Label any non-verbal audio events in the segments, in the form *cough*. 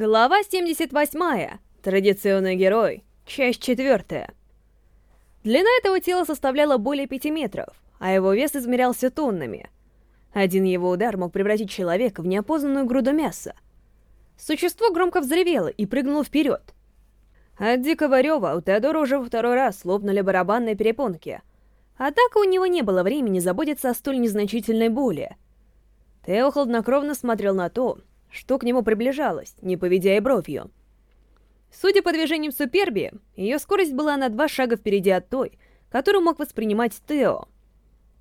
Глава 78. Традиционный герой. Часть 4. Длина этого тела составляла более 5 метров, а его вес измерялся тоннами. Один его удар мог превратить человека в неопознанную груду мяса. Существо громко взревело и прыгнуло вперед. От дикого рева у Теодора уже второй раз лопнули барабанные перепонки. Однако у него не было времени заботиться о столь незначительной боли. Тео хладнокровно смотрел на то, что к нему приближалось, не поведя и бровью. Судя по движениям Суперби, ее скорость была на два шага впереди от той, которую мог воспринимать Тео.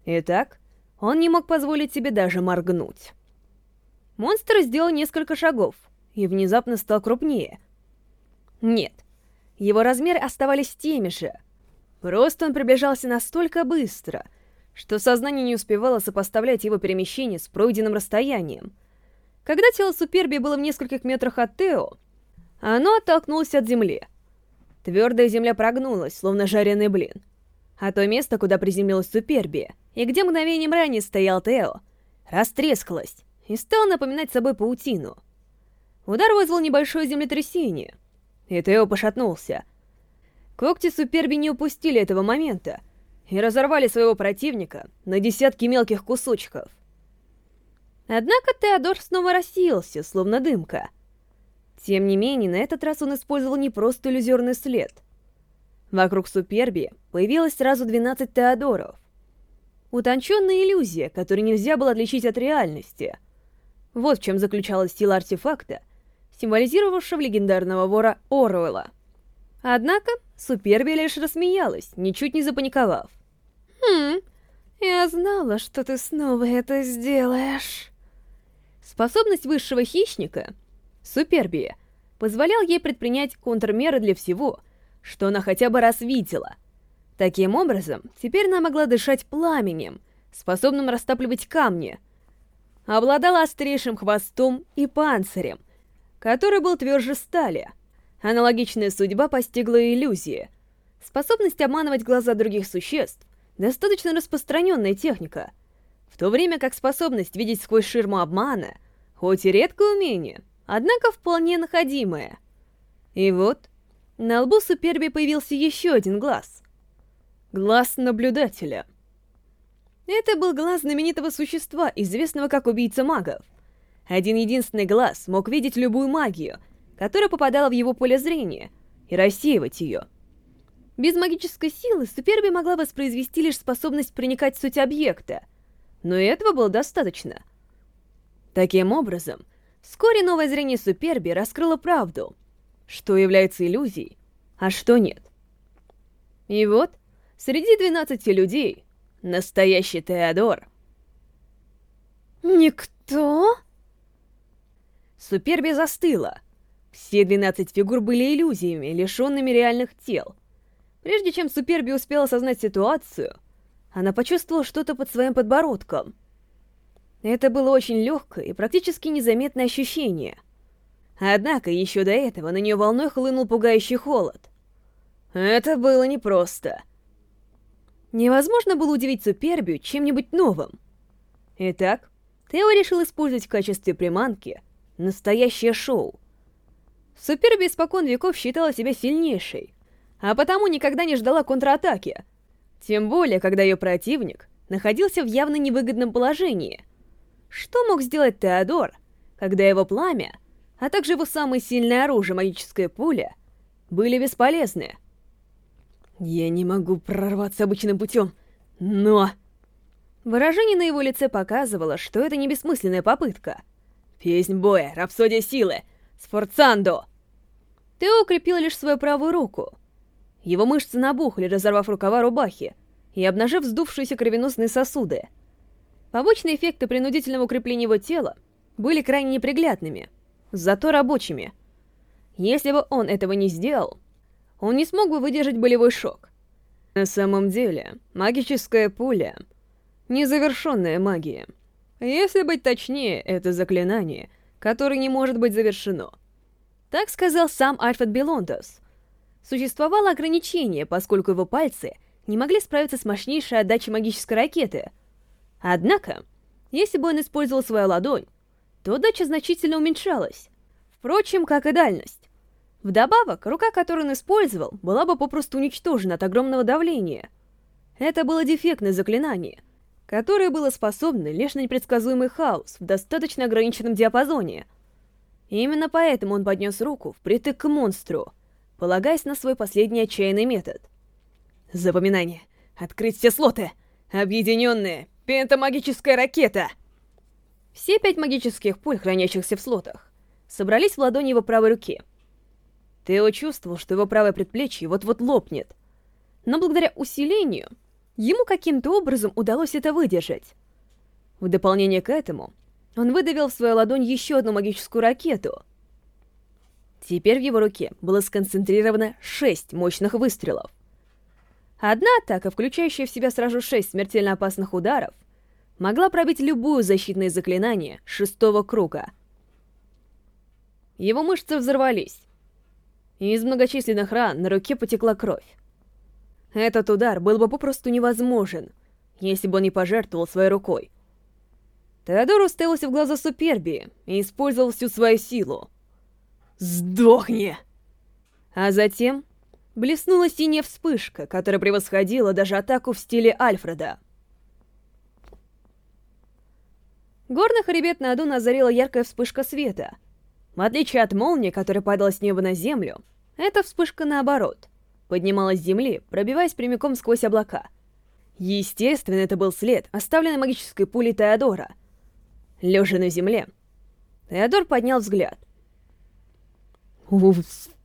Итак, он не мог позволить себе даже моргнуть. Монстр сделал несколько шагов и внезапно стал крупнее. Нет, его размеры оставались теми же. Просто он приближался настолько быстро, что сознание не успевало сопоставлять его перемещение с пройденным расстоянием — когда тело Суперби было в нескольких метрах от Тео, оно оттолкнулось от земли. Твердая земля прогнулась, словно жареный блин. А то место, куда приземлилась Суперби, и где мгновением ранее стоял Тео, растрескалось и стало напоминать собой паутину. Удар вызвал небольшое землетрясение, и Тео пошатнулся. Когти Суперби не упустили этого момента и разорвали своего противника на десятки мелких кусочков. Однако Теодор снова рассеялся, словно дымка. Тем не менее, на этот раз он использовал не просто иллюзорный след. Вокруг Суперби появилось сразу 12 Теодоров. Утонченная иллюзия, которую нельзя было отличить от реальности. Вот в чем заключалась сила артефакта, символизировавшего легендарного вора Оруэлла. Однако Суперби лишь рассмеялась, ничуть не запаниковав. «Хм, я знала, что ты снова это сделаешь». Способность высшего хищника, Супербия, позволял ей предпринять контрмеры для всего, что она хотя бы раз видела. Таким образом, теперь она могла дышать пламенем, способным растапливать камни, обладала острейшим хвостом и панцирем, который был тверже стали. Аналогичная судьба постигла иллюзии. Способность обманывать глаза других существ — достаточно распространенная техника — в то время как способность видеть сквозь ширму обмана, хоть и редкое умение, однако вполне находимое. И вот, на лбу Суперби появился еще один глаз. Глаз наблюдателя. Это был глаз знаменитого существа, известного как убийца магов. Один единственный глаз мог видеть любую магию, которая попадала в его поле зрения, и рассеивать ее. Без магической силы Суперби могла воспроизвести лишь способность проникать в суть объекта — но этого было достаточно. Таким образом, вскоре новое зрение Суперби раскрыло правду, что является иллюзией, а что нет. И вот, среди 12 людей, настоящий Теодор. Никто? Суперби застыла. Все 12 фигур были иллюзиями, лишенными реальных тел. Прежде чем Суперби успела осознать ситуацию, она почувствовала что-то под своим подбородком. Это было очень легкое и практически незаметное ощущение. Однако еще до этого на нее волной хлынул пугающий холод. Это было непросто. Невозможно было удивить Супербию чем-нибудь новым. Итак, Тео решил использовать в качестве приманки настоящее шоу. Суперби испокон веков считала себя сильнейшей, а потому никогда не ждала контратаки — тем более, когда ее противник находился в явно невыгодном положении. Что мог сделать Теодор, когда его пламя, а также его самое сильное оружие, магическая пуля, были бесполезны? «Я не могу прорваться обычным путем, но...» Выражение на его лице показывало, что это не бессмысленная попытка. «Песнь боя, рапсодия силы, сфорцандо!» Тео укрепил лишь свою правую руку — его мышцы набухли, разорвав рукава рубахи и обнажив вздувшиеся кровеносные сосуды. Побочные эффекты принудительного укрепления его тела были крайне неприглядными, зато рабочими. Если бы он этого не сделал, он не смог бы выдержать болевой шок. На самом деле, магическая пуля — незавершенная магия. Если быть точнее, это заклинание, которое не может быть завершено. Так сказал сам Альфред Белонтос — Существовало ограничение, поскольку его пальцы не могли справиться с мощнейшей отдачей магической ракеты. Однако, если бы он использовал свою ладонь, то отдача значительно уменьшалась. Впрочем, как и дальность. Вдобавок, рука, которую он использовал, была бы попросту уничтожена от огромного давления. Это было дефектное заклинание, которое было способно лишь на непредсказуемый хаос в достаточно ограниченном диапазоне. И именно поэтому он поднес руку впритык к монстру, полагаясь на свой последний отчаянный метод. Запоминание. Открыть все слоты. Объединенная пентамагическая ракета. Все пять магических пуль, хранящихся в слотах, собрались в ладони его правой руки. Тео чувствовал, что его правое предплечье вот-вот лопнет. Но благодаря усилению, ему каким-то образом удалось это выдержать. В дополнение к этому, он выдавил в свою ладонь еще одну магическую ракету. Теперь в его руке было сконцентрировано шесть мощных выстрелов. Одна атака, включающая в себя сразу шесть смертельно опасных ударов, могла пробить любое защитное заклинание шестого круга. Его мышцы взорвались, и из многочисленных ран на руке потекла кровь. Этот удар был бы попросту невозможен, если бы он не пожертвовал своей рукой. Теодор уставился в глаза Суперби и использовал всю свою силу. «Сдохни!» А затем блеснула синяя вспышка, которая превосходила даже атаку в стиле Альфреда. Горный хребет на Адуна озарила яркая вспышка света. В отличие от молнии, которая падала с неба на землю, эта вспышка наоборот, поднималась с земли, пробиваясь прямиком сквозь облака. Естественно, это был след, оставленный магической пулей Теодора. Лежа на земле, Теодор поднял взгляд. Успех.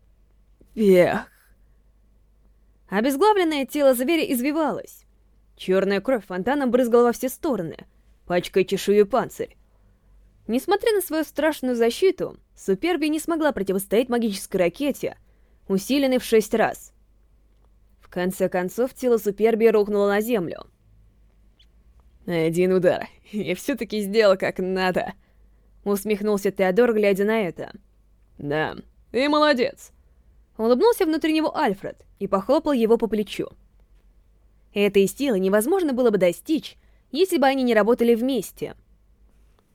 Обезглавленное тело зверя извивалось. Черная кровь фонтаном брызгала во все стороны, пачкая чешую панцирь. Несмотря на свою страшную защиту, Суперби не смогла противостоять магической ракете, усиленной в шесть раз. В конце концов, тело Суперби рухнуло на землю. «Один удар. *laughs* Я все-таки сделал как надо», — усмехнулся Теодор, глядя на это. «Да, ты молодец. Улыбнулся внутри него Альфред и похлопал его по плечу. Этой силы невозможно было бы достичь, если бы они не работали вместе.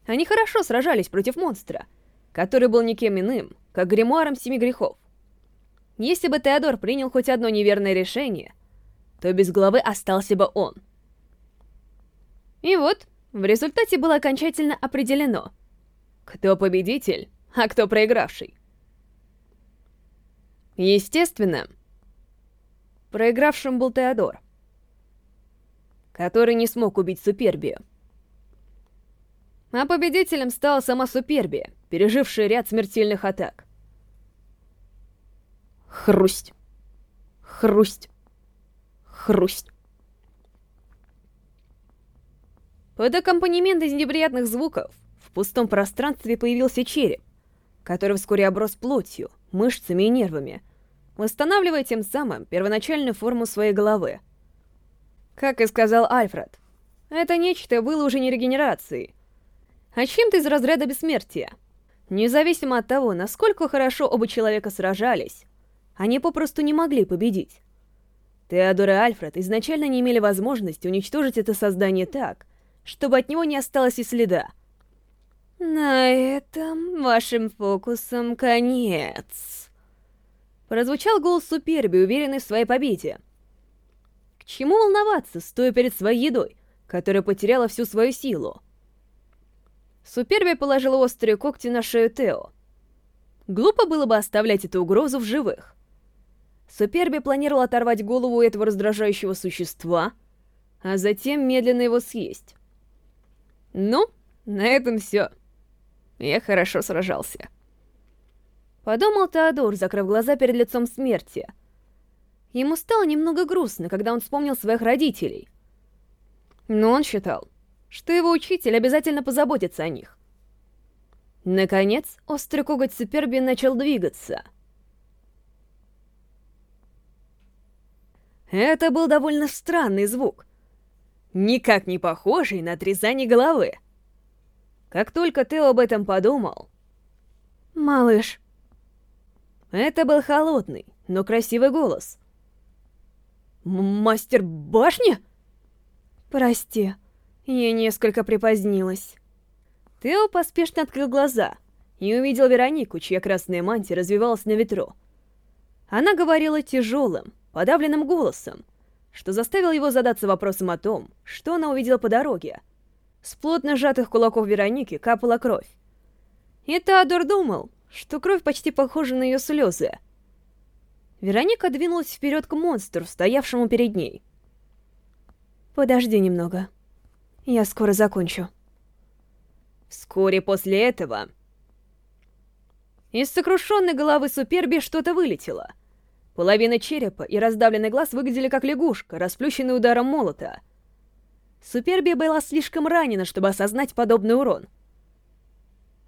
Они хорошо сражались против монстра, который был никем иным, как гримуаром Семи Грехов. Если бы Теодор принял хоть одно неверное решение, то без головы остался бы он. И вот, в результате было окончательно определено, кто победитель, а кто проигравший. Естественно, проигравшим был Теодор, который не смог убить Супербию. А победителем стала сама Супербия, пережившая ряд смертельных атак. Хрусть. Хрусть. Хрусть. Под аккомпанемент из неприятных звуков в пустом пространстве появился череп, который вскоре оброс плотью, мышцами и нервами, восстанавливая тем самым первоначальную форму своей головы. Как и сказал Альфред, это нечто было уже не регенерацией, а чем-то из разряда бессмертия. Независимо от того, насколько хорошо оба человека сражались, они попросту не могли победить. Теодор и Альфред изначально не имели возможности уничтожить это создание так, чтобы от него не осталось и следа. «На этом вашим фокусом конец», Прозвучал голос Суперби, уверенный в своей победе. К чему волноваться, стоя перед своей едой, которая потеряла всю свою силу? Суперби положила острые когти на шею Тео. Глупо было бы оставлять эту угрозу в живых. Суперби планировал оторвать голову этого раздражающего существа, а затем медленно его съесть. Ну, на этом все. Я хорошо сражался. Подумал Теодор, закрыв глаза перед лицом смерти. Ему стало немного грустно, когда он вспомнил своих родителей. Но он считал, что его учитель обязательно позаботится о них. Наконец, острый коготь Суперби начал двигаться. Это был довольно странный звук, никак не похожий на отрезание головы. Как только Тео об этом подумал... «Малыш, это был холодный, но красивый голос. «Мастер башни?» «Прости, я несколько припозднилась». Тео поспешно открыл глаза и увидел Веронику, чья красная мантия развивалась на ветру. Она говорила тяжелым, подавленным голосом, что заставило его задаться вопросом о том, что она увидела по дороге. С плотно сжатых кулаков Вероники капала кровь. И Теодор думал, что кровь почти похожа на ее слезы. Вероника двинулась вперед к монстру, стоявшему перед ней. «Подожди немного. Я скоро закончу». Вскоре после этого... Из сокрушенной головы Суперби что-то вылетело. Половина черепа и раздавленный глаз выглядели как лягушка, расплющенная ударом молота. Суперби была слишком ранена, чтобы осознать подобный урон.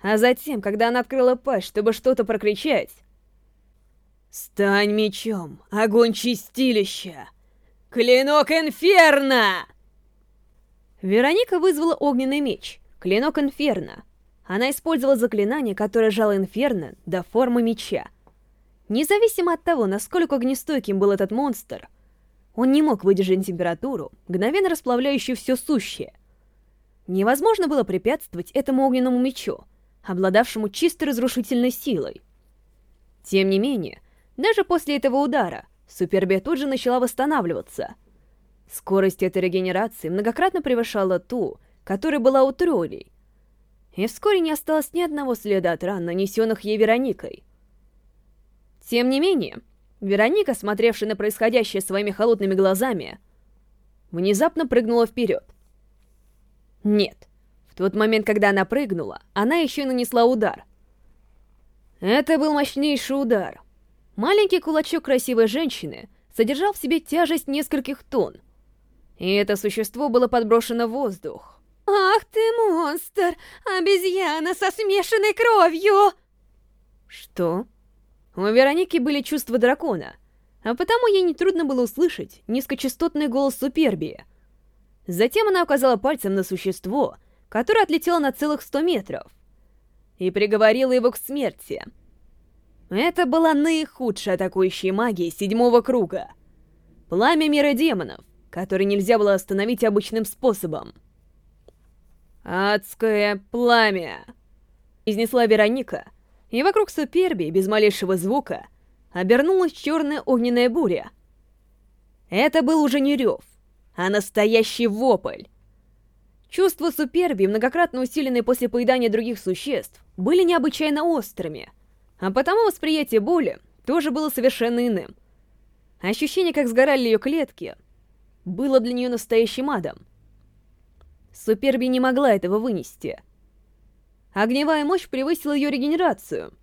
А затем, когда она открыла пасть, чтобы что-то прокричать... «Стань мечом, огонь чистилища! Клинок Инферно!» Вероника вызвала огненный меч, клинок Инферно. Она использовала заклинание, которое жало Инферно до формы меча. Независимо от того, насколько огнестойким был этот монстр, он не мог выдержать температуру, мгновенно расплавляющую все сущее. Невозможно было препятствовать этому огненному мечу, обладавшему чисто разрушительной силой. Тем не менее, даже после этого удара Супербе тут же начала восстанавливаться. Скорость этой регенерации многократно превышала ту, которая была у троллей. И вскоре не осталось ни одного следа от ран, нанесенных ей Вероникой. Тем не менее, Вероника, смотревшая на происходящее своими холодными глазами, внезапно прыгнула вперед. Нет, тот момент, когда она прыгнула, она еще нанесла удар. Это был мощнейший удар. Маленький кулачок красивой женщины содержал в себе тяжесть нескольких тонн. И это существо было подброшено в воздух. «Ах ты монстр! Обезьяна со смешанной кровью!» Что? У Вероники были чувства дракона, а потому ей нетрудно было услышать низкочастотный голос Супербии. Затем она указала пальцем на существо — которая отлетела на целых сто метров, и приговорила его к смерти. Это была наихудшая атакующая магия седьмого круга. Пламя мира демонов, который нельзя было остановить обычным способом. «Адское пламя!» — изнесла Вероника, и вокруг Суперби, без малейшего звука, обернулась черная огненная буря. Это был уже не рев, а настоящий вопль. Чувства суперби, многократно усиленные после поедания других существ, были необычайно острыми, а потому восприятие боли тоже было совершенно иным. Ощущение, как сгорали ее клетки, было для нее настоящим адом. Суперби не могла этого вынести. Огневая мощь превысила ее регенерацию,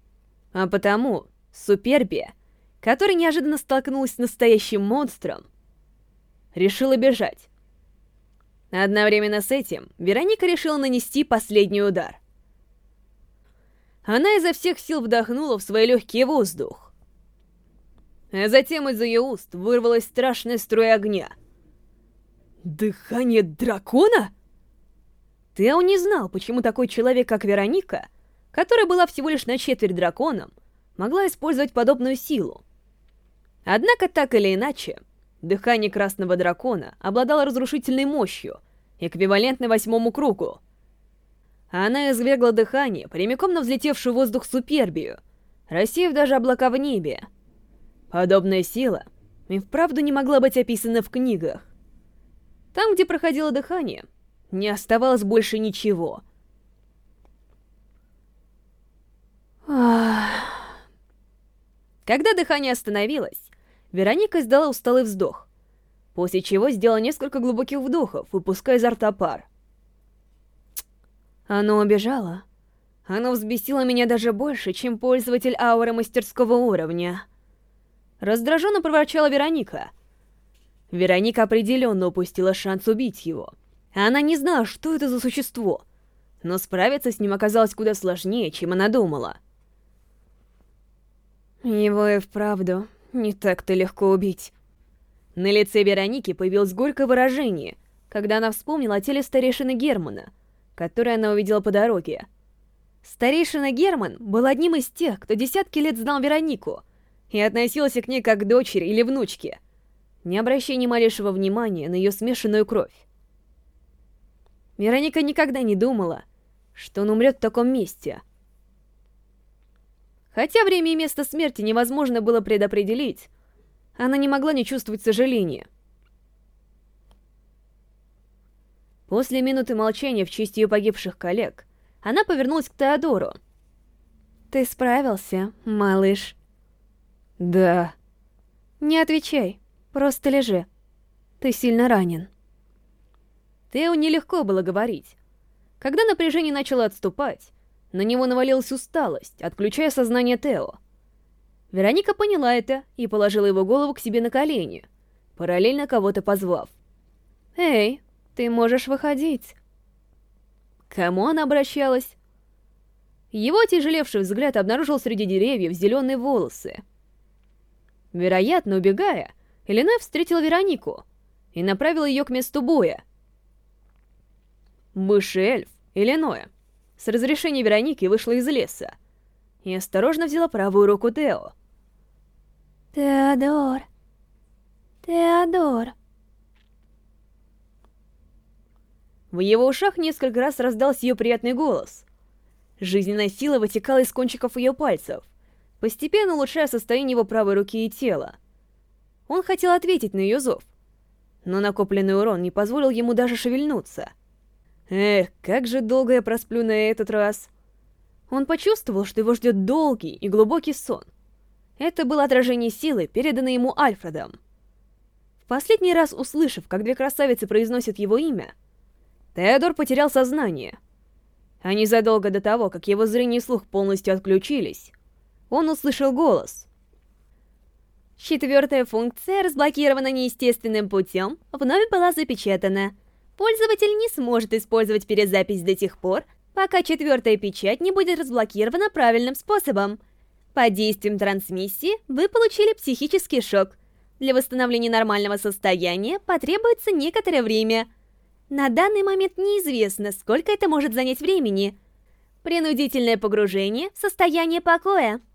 а потому Суперби, которая неожиданно столкнулась с настоящим монстром, решила бежать. Одновременно с этим Вероника решила нанести последний удар. Она изо всех сил вдохнула в свои легкие воздух. А затем из ее уст вырвалась страшная струя огня. Дыхание дракона? Тео не знал, почему такой человек, как Вероника, которая была всего лишь на четверть драконом, могла использовать подобную силу. Однако, так или иначе, Дыхание Красного Дракона обладало разрушительной мощью, эквивалентной восьмому кругу. Она извергла дыхание, прямиком на взлетевшую воздух супербию, рассеяв даже облака в небе. Подобная сила и вправду не могла быть описана в книгах. Там, где проходило дыхание, не оставалось больше ничего. Когда дыхание остановилось, Вероника издала усталый вздох, после чего сделала несколько глубоких вдохов, выпуская изо рта пар. Оно убежало. Оно взбесило меня даже больше, чем пользователь ауры мастерского уровня. Раздраженно проворчала Вероника. Вероника определенно упустила шанс убить его. Она не знала, что это за существо, но справиться с ним оказалось куда сложнее, чем она думала. Его и вправду не так-то легко убить. На лице Вероники появилось горькое выражение, когда она вспомнила о теле старейшины Германа, которое она увидела по дороге. Старейшина Герман был одним из тех, кто десятки лет знал Веронику и относился к ней как к дочери или внучке, не обращая ни малейшего внимания на ее смешанную кровь. Вероника никогда не думала, что он умрет в таком месте. Хотя время и место смерти невозможно было предопределить, она не могла не чувствовать сожаления. После минуты молчания в честь ее погибших коллег, она повернулась к Теодору. «Ты справился, малыш?» «Да». «Не отвечай, просто лежи. Ты сильно ранен». Тео нелегко было говорить. Когда напряжение начало отступать, на него навалилась усталость, отключая сознание Тео. Вероника поняла это и положила его голову к себе на колени, параллельно кого-то позвав. «Эй, ты можешь выходить». Кому она обращалась? Его тяжелевший взгляд обнаружил среди деревьев зеленые волосы. Вероятно, убегая, Элена встретила Веронику и направила ее к месту боя. Бывший эльф, Иллиноя, с разрешения Вероники вышла из леса и осторожно взяла правую руку Тео. «Теодор! Теодор!» В его ушах несколько раз раздался ее приятный голос. Жизненная сила вытекала из кончиков ее пальцев, постепенно улучшая состояние его правой руки и тела. Он хотел ответить на ее зов, но накопленный урон не позволил ему даже шевельнуться. Эх, как же долго я просплю на этот раз. Он почувствовал, что его ждет долгий и глубокий сон. Это было отражение силы, переданной ему Альфредом. В последний раз услышав, как две красавицы произносят его имя, Теодор потерял сознание. А незадолго до того, как его зрение и слух полностью отключились, он услышал голос. Четвертая функция, разблокирована неестественным путем, вновь была запечатана. Пользователь не сможет использовать перезапись до тех пор, пока четвертая печать не будет разблокирована правильным способом. Под действием трансмиссии вы получили психический шок. Для восстановления нормального состояния потребуется некоторое время. На данный момент неизвестно, сколько это может занять времени. Принудительное погружение в состояние покоя –